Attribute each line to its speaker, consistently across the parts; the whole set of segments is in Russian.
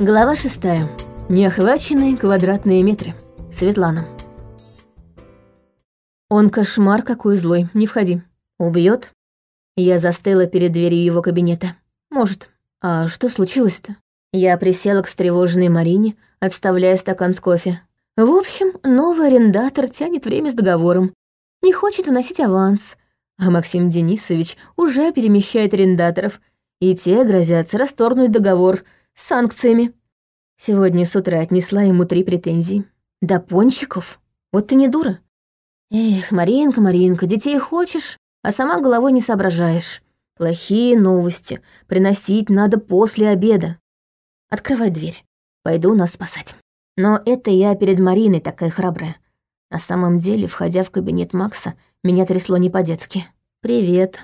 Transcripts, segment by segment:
Speaker 1: Глава шестая. Неохваченные квадратные метры. Светлана. Он кошмар какой злой, не входи. Убьет? Я застыла перед дверью его кабинета. Может. А что случилось-то? Я присела к встревоженной Марине, отставляя стакан с кофе. В общем, новый арендатор тянет время с договором. Не хочет вносить аванс. А Максим Денисович уже перемещает арендаторов, и те грозятся расторгнуть договор — санкциями. Сегодня с утра отнесла ему три претензии. Да пончиков. Вот ты не дура. Эх, Маринка, Маринка, детей хочешь, а сама головой не соображаешь. Плохие новости. Приносить надо после обеда. Открывай дверь. Пойду нас спасать. Но это я перед Мариной такая храбрая. На самом деле, входя в кабинет Макса, меня трясло не по-детски. «Привет».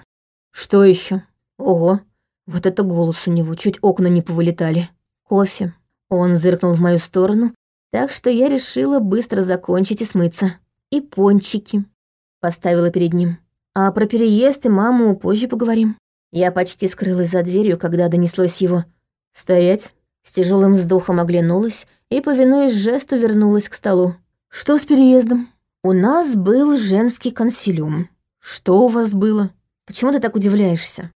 Speaker 1: «Что еще? Ого, вот это голос у него, чуть окна не повылетали. Кофе. Он зыркнул в мою сторону, так что я решила быстро закончить и смыться. И пончики. Поставила перед ним. А про переезд и маму позже поговорим. Я почти скрылась за дверью, когда донеслось его. «Стоять!» С тяжелым вздохом оглянулась и, повинуясь жесту, вернулась к столу. «Что с переездом?» «У нас был женский консилиум». «Что у вас было? Почему ты так удивляешься?»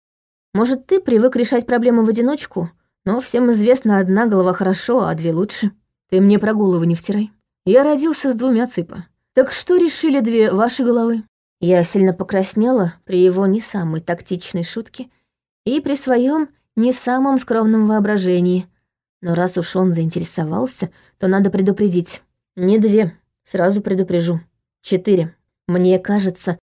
Speaker 1: Может, ты привык решать проблемы в одиночку, но всем известно, одна голова хорошо, а две лучше. Ты мне про голову не втирай. Я родился с двумя цыпа. Так что решили две ваши головы? Я сильно покраснела при его не самой тактичной шутке и при своем не самом скромном воображении. Но раз уж он заинтересовался, то надо предупредить. Не две, сразу предупрежу. Четыре. Мне кажется,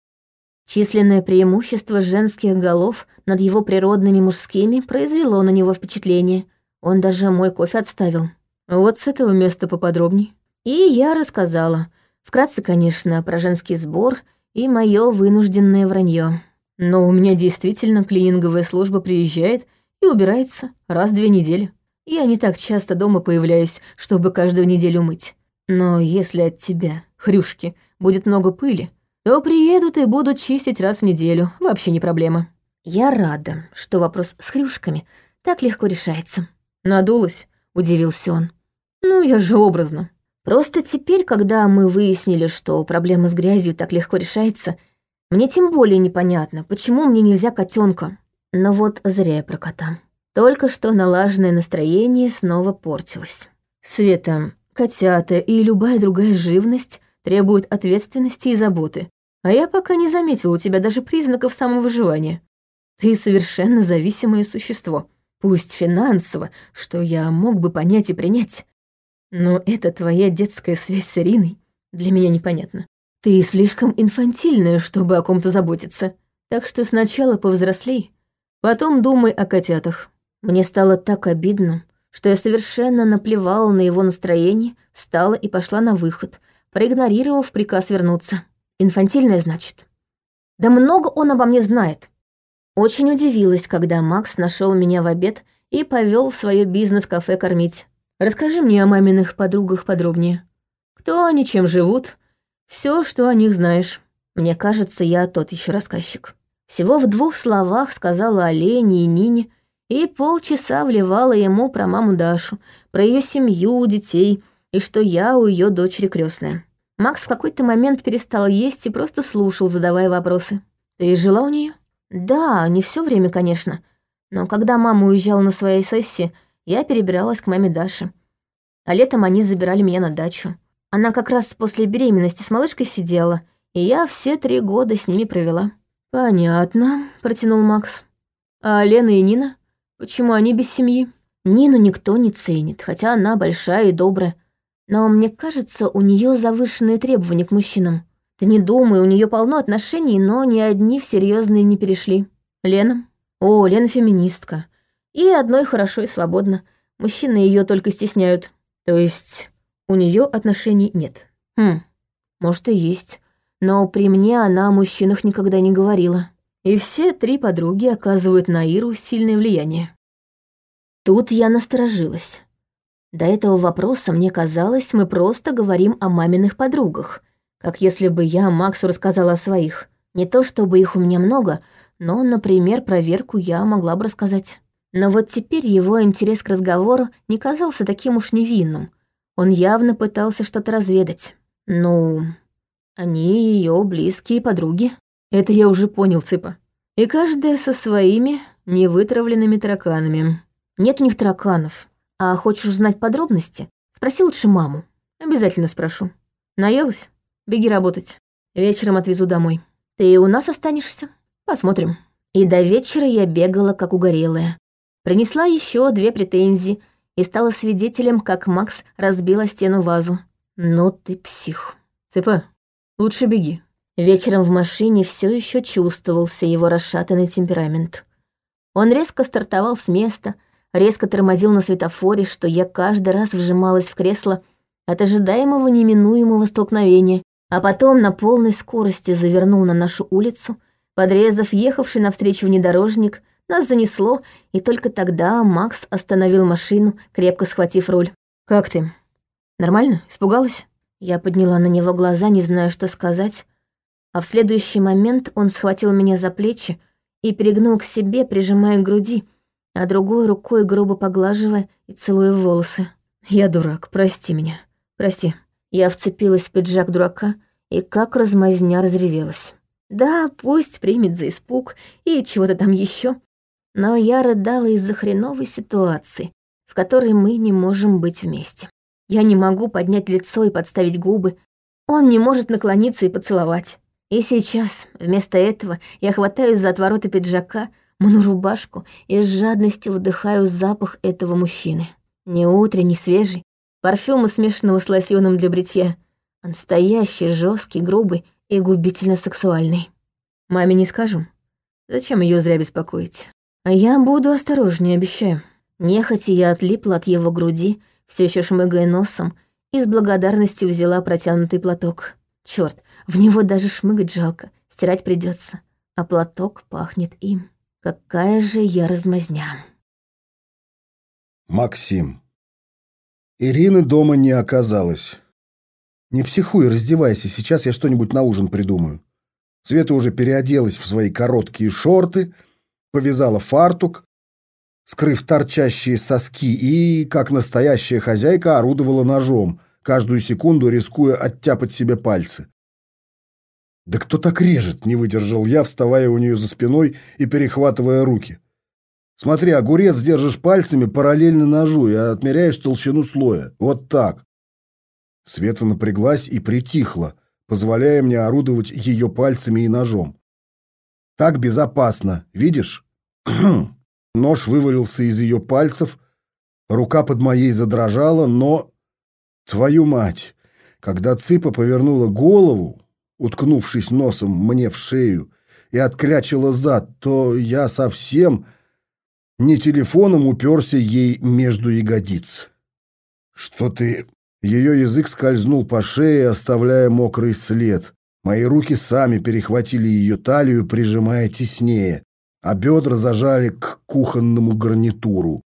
Speaker 1: Численное преимущество женских голов над его природными мужскими произвело на него впечатление. Он даже мой кофе отставил. Вот с этого места поподробней. И я рассказала. Вкратце, конечно, про женский сбор и мое вынужденное вранье. Но у меня действительно клининговая служба приезжает и убирается раз в две недели. Я не так часто дома появляюсь, чтобы каждую неделю мыть. Но если от тебя, хрюшки, будет много пыли, то приедут и будут чистить раз в неделю, вообще не проблема. Я рада, что вопрос с хрюшками так легко решается. Надулась, удивился он. Ну, я же образно. Просто теперь, когда мы выяснили, что проблема с грязью так легко решается, мне тем более непонятно, почему мне нельзя котенка. Но вот зря я про кота. Только что налаженное настроение снова портилось. Света, котята и любая другая живность требуют ответственности и заботы, а я пока не заметил у тебя даже признаков самовыживания. Ты совершенно зависимое существо, пусть финансово, что я мог бы понять и принять. Но это твоя детская связь с Ириной для меня непонятна. Ты слишком инфантильная, чтобы о ком-то заботиться. Так что сначала повзрослей, потом думай о котятах. Мне стало так обидно, что я совершенно наплевала на его настроение, встала и пошла на выход, проигнорировав приказ вернуться. Инфантильная, значит. Да много он обо мне знает. Очень удивилась, когда Макс нашел меня в обед и повел в свое бизнес-кафе кормить. Расскажи мне о маминых подругах подробнее. Кто они, чем живут? Все, что о них знаешь. Мне кажется, я тот еще рассказчик. Всего в двух словах сказала о Лене и Нине, и полчаса вливала ему про маму Дашу, про ее семью, детей, и что я у ее дочери крестная. Макс в какой-то момент перестал есть и просто слушал, задавая вопросы. «Ты жила у нее? «Да, не все время, конечно. Но когда мама уезжала на своей сессии, я перебиралась к маме Даше. А летом они забирали меня на дачу. Она как раз после беременности с малышкой сидела, и я все три года с ними провела». «Понятно», — протянул Макс. «А Лена и Нина? Почему они без семьи?» «Нину никто не ценит, хотя она большая и добрая. Но мне кажется, у нее завышенные требования к мужчинам. Ты не думай, у нее полно отношений, но ни одни в серьезные не перешли. Лена? О, Лена феминистка. И одной хорошо и свободно. Мужчины ее только стесняют. То есть у нее отношений нет. Хм, может и есть. Но при мне она о мужчинах никогда не говорила. И все три подруги оказывают на Иру сильное влияние. Тут я насторожилась. До этого вопроса мне казалось, мы просто говорим о маминых подругах, как если бы я Максу рассказала о своих. Не то чтобы их у меня много, но, например, проверку я могла бы рассказать. Но вот теперь его интерес к разговору не казался таким уж невинным. Он явно пытался что-то разведать. Ну, они ее близкие подруги. Это я уже понял, Цыпа. И каждая со своими невытравленными тараканами. Нет у них тараканов. А хочешь узнать подробности? Спроси лучше маму. Обязательно спрошу. Наелась? Беги работать. Вечером отвезу домой. Ты у нас останешься? Посмотрим. И до вечера я бегала, как угорелая. Принесла еще две претензии и стала свидетелем, как Макс разбила стену вазу. Ну ты псих. Цыпа, лучше беги. Вечером в машине все еще чувствовался его расшатанный темперамент. Он резко стартовал с места, резко тормозил на светофоре, что я каждый раз вжималась в кресло от ожидаемого неминуемого столкновения, а потом на полной скорости завернул на нашу улицу, подрезав ехавший навстречу внедорожник, нас занесло, и только тогда Макс остановил машину, крепко схватив руль. «Как ты? Нормально? Испугалась?» Я подняла на него глаза, не зная, что сказать, а в следующий момент он схватил меня за плечи и перегнул к себе, прижимая к груди, а другой рукой грубо поглаживая и целуя волосы. «Я дурак, прости меня, прости». Я вцепилась в пиджак дурака и как размазня разревелась. Да, пусть примет за испуг и чего-то там еще, но я рыдала из-за хреновой ситуации, в которой мы не можем быть вместе. Я не могу поднять лицо и подставить губы, он не может наклониться и поцеловать. И сейчас, вместо этого, я хватаюсь за отвороты пиджака, мну рубашку и с жадностью вдыхаю запах этого мужчины. Не утренний, свежий, парфюма, смешанного с лосьоном для бритья, а настоящий, жесткий, грубый и губительно сексуальный. Маме не скажу. Зачем ее зря беспокоить? А я буду осторожнее, обещаю. Нехотя я отлипла от его груди, все еще шмыгая носом, и с благодарностью взяла протянутый платок. Черт, в него даже шмыгать жалко, стирать придется, а платок пахнет им. Какая же я размазня.
Speaker 2: Максим. Ирины дома не оказалось. Не психуй, раздевайся, сейчас я что-нибудь на ужин придумаю. Света уже переоделась в свои короткие шорты, повязала фартук, скрыв торчащие соски и, как настоящая хозяйка, орудовала ножом, каждую секунду рискуя оттяпать себе пальцы. «Да кто так режет?» — не выдержал я, вставая у нее за спиной и перехватывая руки. «Смотри, огурец держишь пальцами параллельно ножу и отмеряешь толщину слоя. Вот так». Света напряглась и притихла, позволяя мне орудовать ее пальцами и ножом. «Так безопасно, видишь?» Нож вывалился из ее пальцев, рука под моей задрожала, но Твою мать! Когда Цыпа повернула голову, уткнувшись носом мне в шею, и отклячила зад, то я совсем не телефоном уперся ей между ягодиц. Что ты... Ее язык скользнул по шее, оставляя мокрый след. Мои руки сами перехватили ее талию, прижимая теснее, а бедра зажали к кухонному гарнитуру.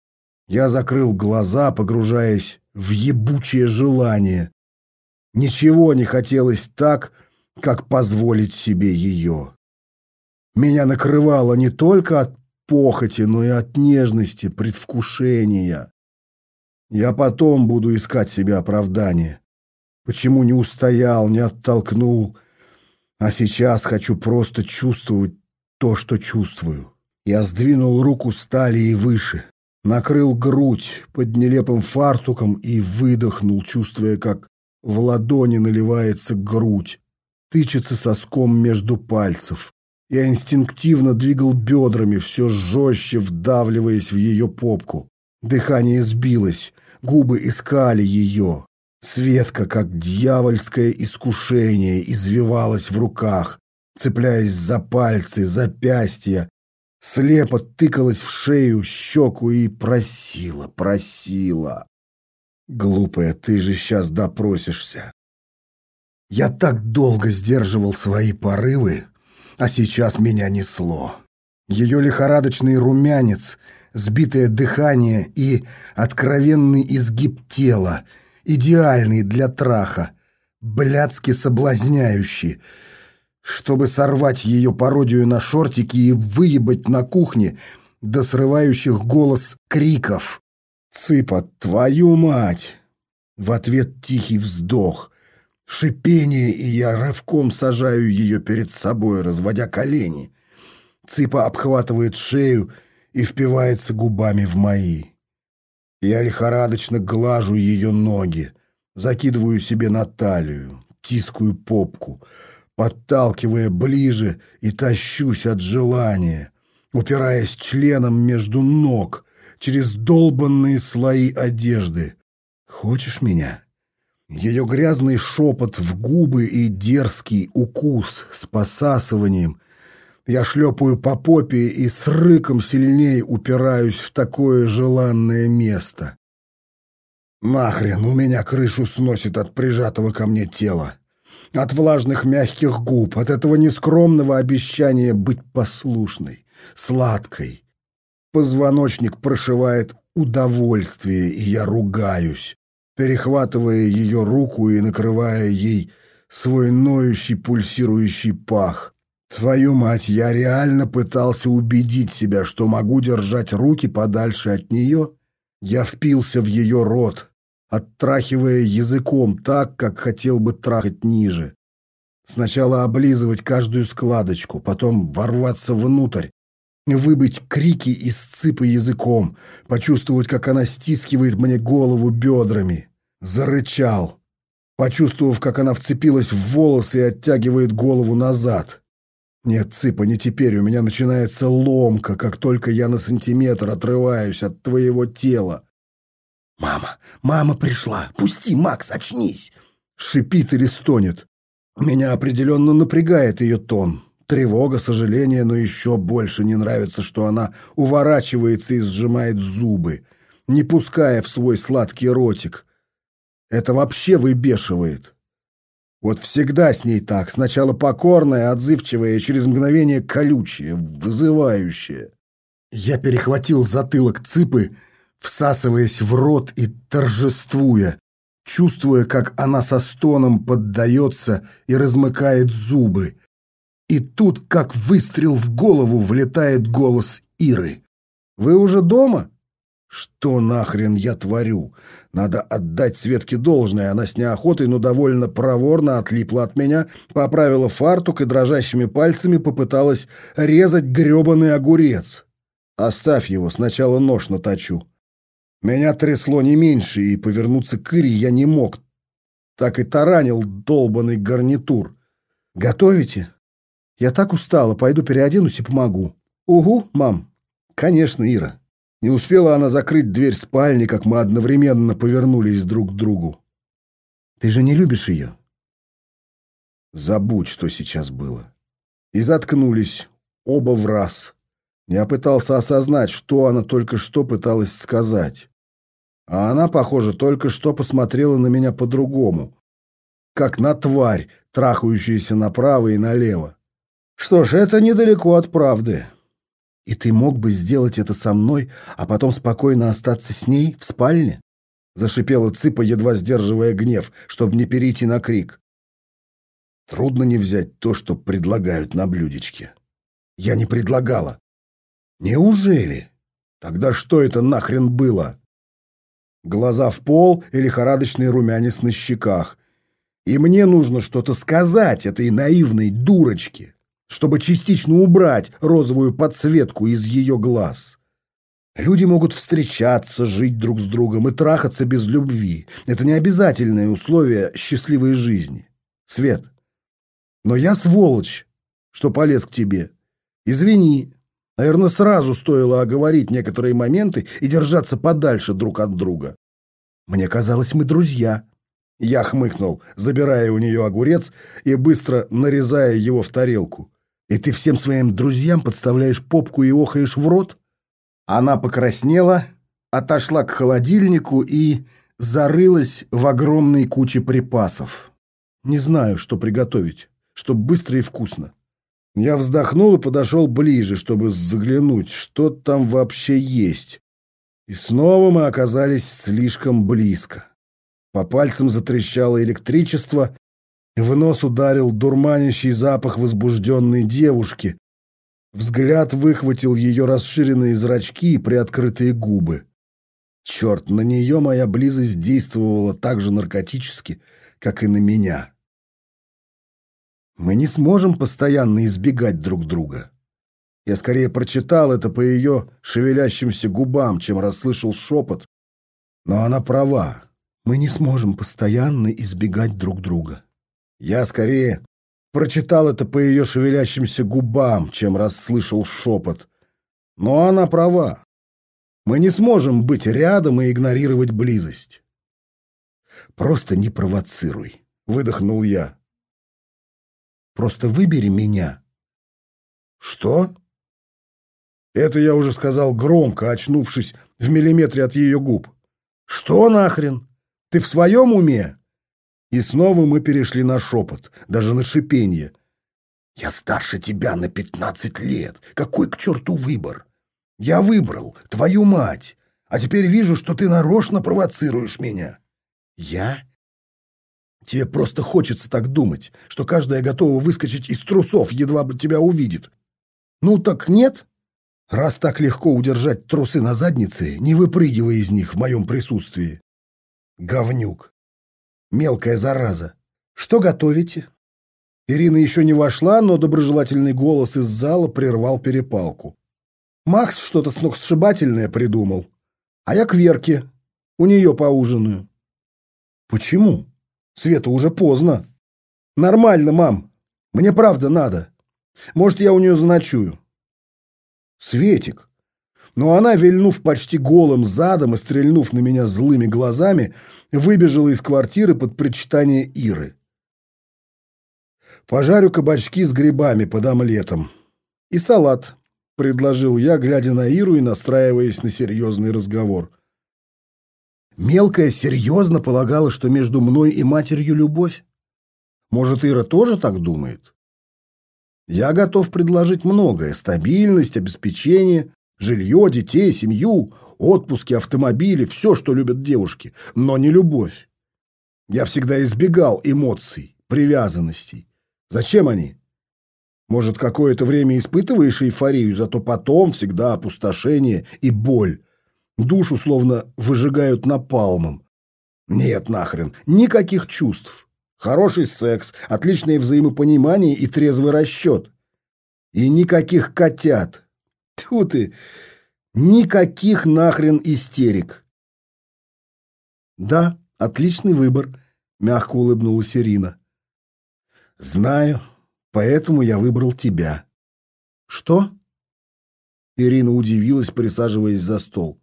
Speaker 2: Я закрыл глаза, погружаясь в ебучее желание. Ничего не хотелось так, как позволить себе ее. Меня накрывало не только от похоти, но и от нежности, предвкушения. Я потом буду искать себе оправдание. Почему не устоял, не оттолкнул, а сейчас хочу просто чувствовать то, что чувствую. Я сдвинул руку с талии выше, накрыл грудь под нелепым фартуком и выдохнул, чувствуя, как в ладони наливается грудь, тычется соском между пальцев. Я инстинктивно двигал бедрами, все жестче вдавливаясь в ее попку. Дыхание сбилось, губы искали ее. Светка, как дьявольское искушение, извивалась в руках, цепляясь за пальцы, запястья, слепо тыкалась в шею, щеку и просила, просила. Глупая, ты же сейчас допросишься. Я так долго сдерживал свои порывы, а сейчас меня несло. Ее лихорадочный румянец, сбитое дыхание и откровенный изгиб тела, идеальный для траха, блядски соблазняющий — чтобы сорвать ее пародию на шортики и выебать на кухне, до срывающих голос криков. «Цыпа, твою мать!» В ответ тихий вздох, шипение, и я рывком сажаю ее перед собой, разводя колени. Цыпа обхватывает шею и впивается губами в мои. Я лихорадочно глажу ее ноги, закидываю себе на талию, тискую попку, подталкивая ближе и тащусь от желания, упираясь членом между ног через долбанные слои одежды. «Хочешь меня?» Ее грязный шепот в губы и дерзкий укус с посасыванием. Я шлепаю по попе и с рыком сильнее упираюсь в такое желанное место. Нахрен у меня крышу сносит от прижатого ко мне тела. От влажных мягких губ, от этого нескромного обещания быть послушной, сладкой. Позвоночник прошивает удовольствие, и я ругаюсь, перехватывая ее руку и накрывая ей свой ноющий пульсирующий пах. Твою мать, я реально пытался убедить себя, что могу держать руки подальше от нее. Я впился в ее рот, оттрахивая языком так, как хотел бы трахать ниже. Сначала облизывать каждую складочку, потом ворваться внутрь, выбыть крики из цыпа языком, почувствовать, как она стискивает мне голову бедрами. Зарычал, почувствовав, как она вцепилась в волосы и оттягивает голову назад. Нет, цыпа, не теперь, у меня начинается ломка, как только я на сантиметр отрываюсь от твоего тела. «Мама! Мама пришла! Пусти, Макс, очнись!» Шипит или стонет. Меня определенно напрягает ее тон. Тревога, сожаление, но еще больше не нравится, что она уворачивается и сжимает зубы, не пуская в свой сладкий ротик. Это вообще выбешивает. Вот всегда с ней так. Сначала покорная, отзывчивая, через мгновение колючая, вызывающая. Я перехватил затылок цыпы, всасываясь в рот и торжествуя, чувствуя, как она со стоном поддается и размыкает зубы. И тут, как выстрел в голову, влетает голос Иры. «Вы уже дома?» Что нахрен я творю? Надо отдать Светке должное. Она с неохотой, но довольно проворно отлипла от меня, поправила фартук и дрожащими пальцами попыталась резать гребаный огурец. Оставь его, сначала нож наточу. Меня трясло не меньше, и повернуться к Ире я не мог. Так и таранил долбанный гарнитур. «Готовите?» «Я так устала, пойду переоденусь и помогу». «Угу, мам». «Конечно, Ира». Не успела она закрыть дверь спальни, как мы одновременно повернулись друг к другу. «Ты же не любишь ее?» Забудь, что сейчас было. И заткнулись, оба в раз. Я пытался осознать, что она только что пыталась сказать. А она, похоже, только что посмотрела на меня по-другому. Как на тварь, трахающуюся направо и налево. Что ж, это недалеко от правды. И ты мог бы сделать это со мной, а потом спокойно остаться с ней в спальне? Зашипела Цыпа, едва сдерживая гнев, чтобы не перейти на крик. Трудно не взять то, что предлагают на блюдечке. Я не предлагала. Неужели? Тогда что это нахрен было? Глаза в пол и лихорадочный румянец на щеках. И мне нужно что-то сказать этой наивной дурочке, чтобы частично убрать розовую подсветку из ее глаз. Люди могут встречаться, жить друг с другом и трахаться без любви. Это не обязательное условие счастливой жизни. Свет. Но я сволочь, что полез к тебе. Извини, Наверное, сразу стоило оговорить некоторые моменты и держаться подальше друг от друга. Мне казалось, мы друзья. Я хмыкнул, забирая у нее огурец и быстро нарезая его в тарелку. И ты всем своим друзьям подставляешь попку и охаешь в рот? Она покраснела, отошла к холодильнику и зарылась в огромной куче припасов. Не знаю, что приготовить, чтобы быстро и вкусно. Я вздохнул и подошел ближе, чтобы заглянуть, что там вообще есть. И снова мы оказались слишком близко. По пальцам затрещало электричество, в нос ударил дурманящий запах возбужденной девушки. Взгляд выхватил ее расширенные зрачки и приоткрытые губы. Черт, на нее моя близость действовала так же наркотически, как и на меня. Мы не сможем постоянно избегать друг друга. Я скорее прочитал это по ее шевелящимся губам, чем расслышал шепот. Но она права. Мы не сможем постоянно избегать друг друга. Я скорее прочитал это по ее шевелящимся губам, чем расслышал шепот. Но она права. Мы не сможем быть рядом и игнорировать близость. Просто не провоцируй, выдохнул я. Просто выбери меня. Что? Это я уже сказал громко, очнувшись в миллиметре от ее губ. Что нахрен? Ты в своем уме? И снова мы перешли на шепот, даже на шипенье. Я старше тебя на пятнадцать лет. Какой к черту выбор? Я выбрал, твою мать. А теперь вижу, что ты нарочно провоцируешь меня. Я? Тебе просто хочется так думать, что каждая готова выскочить из трусов, едва бы тебя увидит. Ну так нет? Раз так легко удержать трусы на заднице, не выпрыгивая из них в моем присутствии. Говнюк. Мелкая зараза. Что готовите? Ирина еще не вошла, но доброжелательный голос из зала прервал перепалку. Макс что-то сногсшибательное придумал. А я к Верке. У нее поужинаю. Почему? Света уже поздно. Нормально, мам. Мне правда надо. Может, я у нее заночую. Светик. Но она, вильнув почти голым задом и стрельнув на меня злыми глазами, выбежала из квартиры под причитание Иры. «Пожарю кабачки с грибами под омлетом. И салат», — предложил я, глядя на Иру и настраиваясь на серьезный разговор. Мелкая серьезно полагала, что между мной и матерью любовь. Может, Ира тоже так думает? Я готов предложить многое. Стабильность, обеспечение, жилье, детей, семью, отпуски, автомобили, все, что любят девушки, но не любовь. Я всегда избегал эмоций, привязанностей. Зачем они? Может, какое-то время испытываешь эйфорию, зато потом всегда опустошение и боль, Душу словно выжигают напалмом. Нет, нахрен, никаких чувств. Хороший секс, отличное взаимопонимание и трезвый расчет. И никаких котят. Тьфу ты, никаких нахрен истерик. Да, отличный выбор, мягко улыбнулась Ирина. Знаю, поэтому я выбрал тебя. Что? Ирина удивилась, присаживаясь за стол.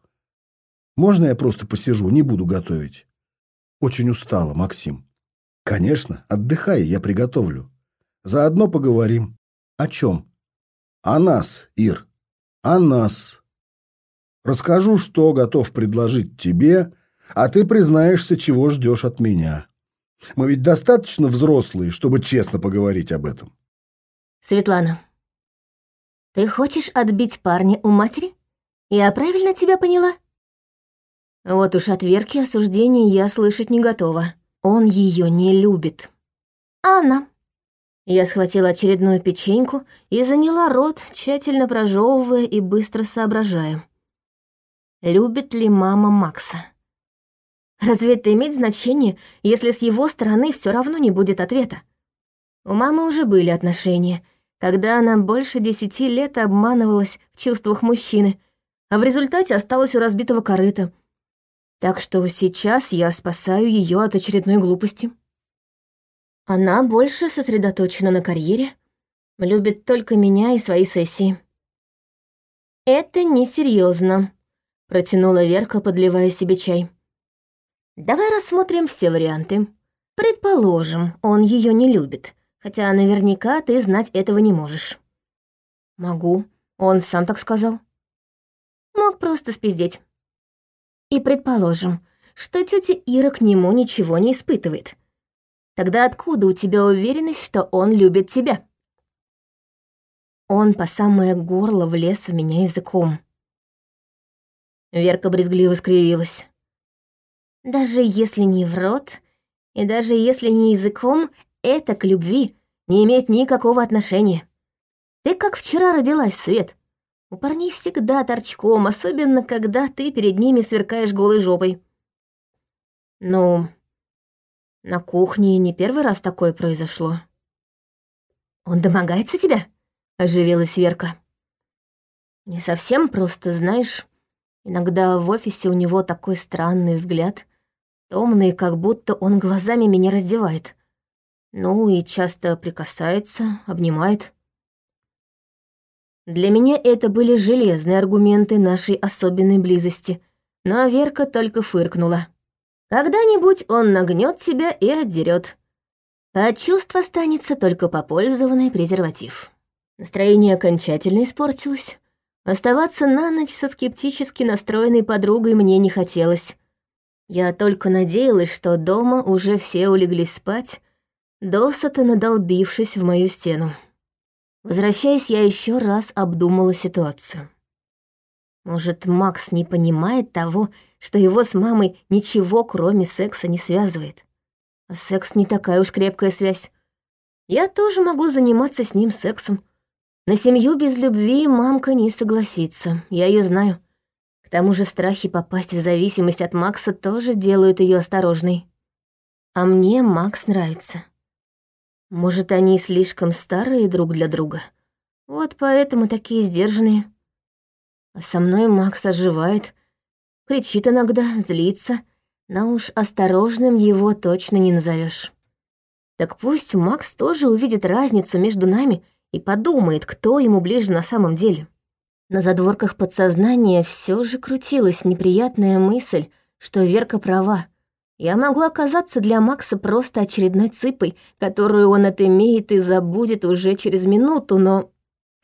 Speaker 2: Можно я просто посижу, не буду готовить? Очень устала, Максим. Конечно, отдыхай, я приготовлю. Заодно поговорим. О чем? О нас, Ир. О нас. Расскажу, что готов предложить тебе, а ты признаешься, чего ждешь от меня. Мы ведь достаточно взрослые, чтобы честно поговорить об этом.
Speaker 1: Светлана, ты хочешь отбить парня у матери? Я правильно тебя поняла? Вот уж от Верки осуждений я слышать не готова. Он ее не любит. Анна. Я схватила очередную печеньку и заняла рот, тщательно прожевывая и быстро соображая. Любит ли мама Макса? Разве это имеет значение, если с его стороны все равно не будет ответа? У мамы уже были отношения, когда она больше десяти лет обманывалась в чувствах мужчины, а в результате осталась у разбитого корыта — так что сейчас я спасаю ее от очередной глупости. Она больше сосредоточена на карьере, любит только меня и свои сессии. «Это несерьезно», — протянула Верка, подливая себе чай. «Давай рассмотрим все варианты. Предположим, он ее не любит, хотя наверняка ты знать этого не можешь». «Могу, он сам так сказал». «Мог просто спиздеть». И предположим, что тетя Ира к нему ничего не испытывает. Тогда откуда у тебя уверенность, что он любит тебя? Он по самое горло влез в меня языком. Верка брезгливо скривилась. Даже если не в рот, и даже если не языком, это к любви не имеет никакого отношения. Ты как вчера родилась, Свет. У парней всегда торчком, особенно когда ты перед ними сверкаешь голой жопой. Ну, на кухне не первый раз такое произошло. Он домогается тебя? Оживилась Верка. Не совсем просто, знаешь. Иногда в офисе у него такой странный взгляд. Томный, как будто он глазами меня раздевает. Ну и часто прикасается, обнимает. Для меня это были железные аргументы нашей особенной близости, но Верка только фыркнула. Когда-нибудь он нагнет тебя и отдерет. От чувств останется только попользованный презерватив. Настроение окончательно испортилось. Оставаться на ночь со скептически настроенной подругой мне не хотелось. Я только надеялась, что дома уже все улеглись спать, досыта надолбившись в мою стену. Возвращаясь, я еще раз обдумала ситуацию. Может, Макс не понимает того, что его с мамой ничего, кроме секса, не связывает. А секс не такая уж крепкая связь. Я тоже могу заниматься с ним сексом. На семью без любви мамка не согласится, я ее знаю. К тому же страхи попасть в зависимость от Макса тоже делают ее осторожной. А мне Макс нравится. Может, они слишком старые друг для друга. Вот поэтому такие сдержанные. А со мной Макс оживает, кричит иногда, злится, но уж осторожным его точно не назовешь. Так пусть Макс тоже увидит разницу между нами и подумает, кто ему ближе на самом деле. На задворках подсознания все же крутилась неприятная мысль, что Верка права, я могу оказаться для Макса просто очередной цыпой, которую он отымеет и забудет уже через минуту, но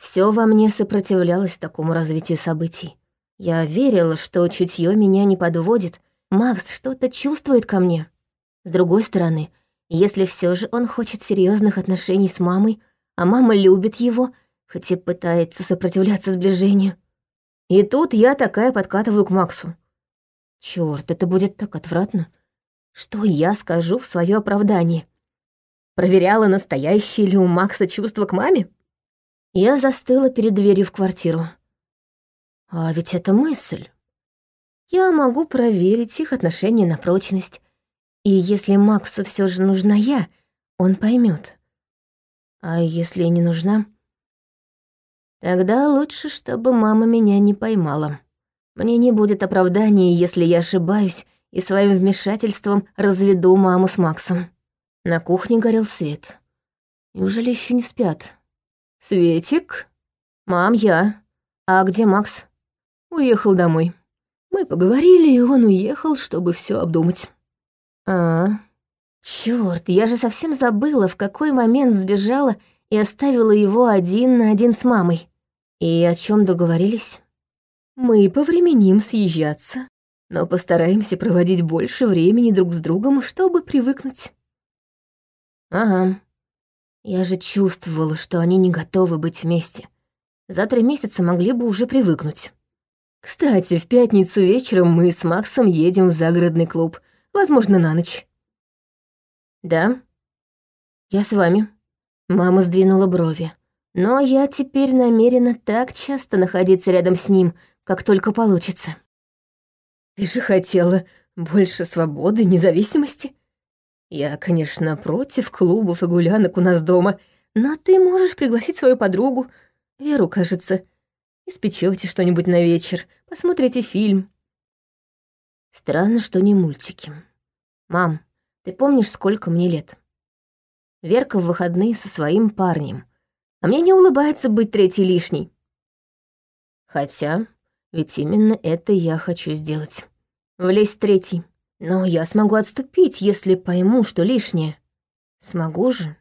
Speaker 1: все во мне сопротивлялось такому развитию событий. Я верила, что чутье меня не подводит, Макс что-то чувствует ко мне. С другой стороны, если все же он хочет серьезных отношений с мамой, а мама любит его, хоть и пытается сопротивляться сближению. И тут я такая подкатываю к Максу. Черт, это будет так отвратно. Что я скажу в свое оправдание? Проверяла, настоящее ли у Макса чувство к маме? Я застыла перед дверью в квартиру. А ведь это мысль. Я могу проверить их отношения на прочность. И если Максу все же нужна я, он поймет. А если не нужна, тогда лучше, чтобы мама меня не поймала. Мне не будет оправдания, если я ошибаюсь и своим вмешательством разведу маму с Максом. На кухне горел свет. Неужели еще не спят? «Светик?» «Мам, я. А где Макс?» «Уехал домой. Мы поговорили, и он уехал, чтобы все обдумать». «А, черт, я же совсем забыла, в какой момент сбежала и оставила его один на один с мамой. И о чем договорились?» «Мы повременим съезжаться, но постараемся проводить больше времени друг с другом, чтобы привыкнуть». «Ага. Я же чувствовала, что они не готовы быть вместе. За три месяца могли бы уже привыкнуть. Кстати, в пятницу вечером мы с Максом едем в загородный клуб, возможно, на ночь». «Да? Я с вами». Мама сдвинула брови. «Но я теперь намерена так часто находиться рядом с ним, как только получится». Ты же хотела больше свободы, независимости. Я, конечно, против клубов и гулянок у нас дома, но ты можешь пригласить свою подругу, Веру, кажется. Испечете что-нибудь на вечер, посмотрите фильм. Странно, что не мультики. Мам, ты помнишь, сколько мне лет? Верка в выходные со своим парнем. А мне не улыбается быть третьей лишней. Хотя, ведь именно это я хочу сделать. Влезть третий. Но я смогу отступить, если пойму, что лишнее. Смогу же.